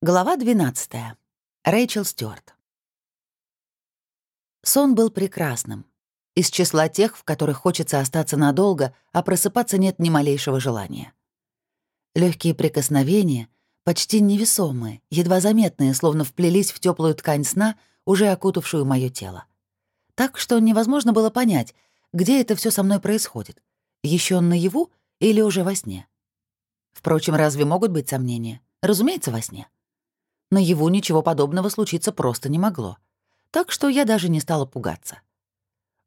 Глава 12. Рэйчел Стюарт. Сон был прекрасным. Из числа тех, в которых хочется остаться надолго, а просыпаться нет ни малейшего желания. Легкие прикосновения, почти невесомые, едва заметные, словно вплелись в теплую ткань сна, уже окутавшую мое тело. Так что невозможно было понять, где это все со мной происходит. Еще наяву или уже во сне? Впрочем, разве могут быть сомнения? Разумеется, во сне. Наяву ничего подобного случиться просто не могло. Так что я даже не стала пугаться.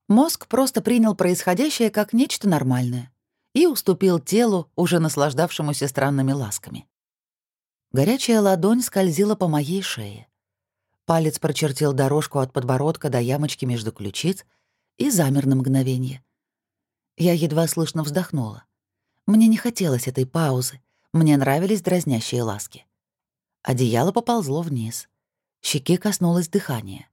Мозг просто принял происходящее как нечто нормальное и уступил телу, уже наслаждавшемуся странными ласками. Горячая ладонь скользила по моей шее. Палец прочертил дорожку от подбородка до ямочки между ключиц и замер на мгновение. Я едва слышно вздохнула. Мне не хотелось этой паузы, мне нравились дразнящие ласки. Одеяло поползло вниз. Щеки коснулось дыхания.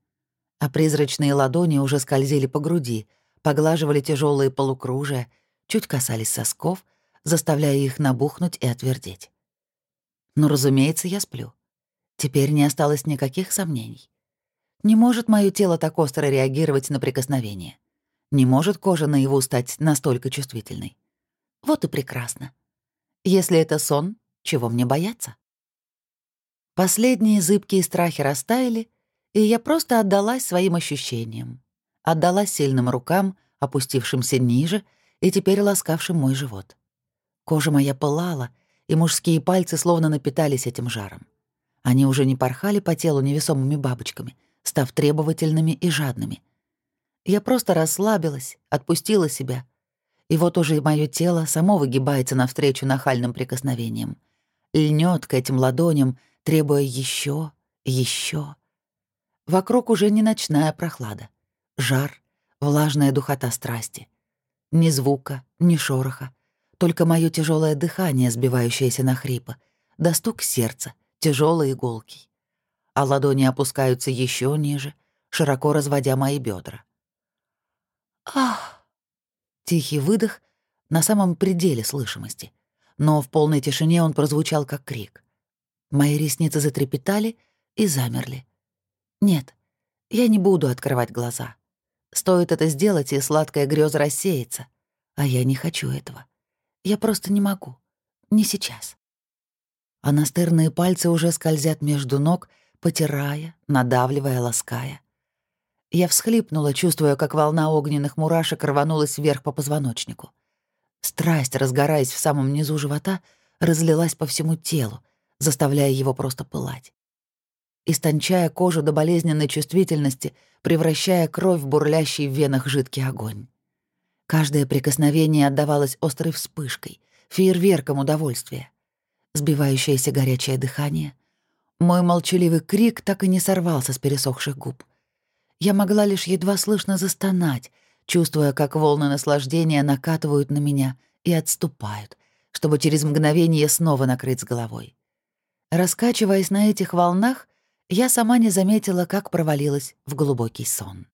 А призрачные ладони уже скользили по груди, поглаживали тяжелые полукружия, чуть касались сосков, заставляя их набухнуть и отвердеть. Но, разумеется, я сплю. Теперь не осталось никаких сомнений. Не может мое тело так остро реагировать на прикосновение. Не может кожа наяву стать настолько чувствительной. Вот и прекрасно. Если это сон, чего мне бояться? Последние зыбкие страхи растаяли, и я просто отдалась своим ощущениям. Отдалась сильным рукам, опустившимся ниже и теперь ласкавшим мой живот. Кожа моя пылала, и мужские пальцы словно напитались этим жаром. Они уже не порхали по телу невесомыми бабочками, став требовательными и жадными. Я просто расслабилась, отпустила себя. И вот уже и моё тело само выгибается навстречу нахальным прикосновениям. Льнёт к этим ладоням, требуя еще, еще. Вокруг уже не ночная прохлада. Жар, влажная духота страсти. Ни звука, ни шороха. Только мое тяжелое дыхание, сбивающееся на хрипа, да стук сердца, тяжелый иголкий. А ладони опускаются еще ниже, широко разводя мои бедра. Ах! Тихий выдох на самом пределе слышимости, но в полной тишине он прозвучал как крик. Мои ресницы затрепетали и замерли. Нет, я не буду открывать глаза. Стоит это сделать, и сладкая греза рассеется. А я не хочу этого. Я просто не могу. Не сейчас. А настырные пальцы уже скользят между ног, потирая, надавливая, лаская. Я всхлипнула, чувствуя, как волна огненных мурашек рванулась вверх по позвоночнику. Страсть, разгораясь в самом низу живота, разлилась по всему телу, заставляя его просто пылать. Истончая кожу до болезненной чувствительности, превращая кровь в бурлящий в венах жидкий огонь. Каждое прикосновение отдавалось острой вспышкой, фейерверком удовольствия. Сбивающееся горячее дыхание. Мой молчаливый крик так и не сорвался с пересохших губ. Я могла лишь едва слышно застонать, чувствуя, как волны наслаждения накатывают на меня и отступают, чтобы через мгновение снова накрыть с головой. Раскачиваясь на этих волнах, я сама не заметила, как провалилась в глубокий сон.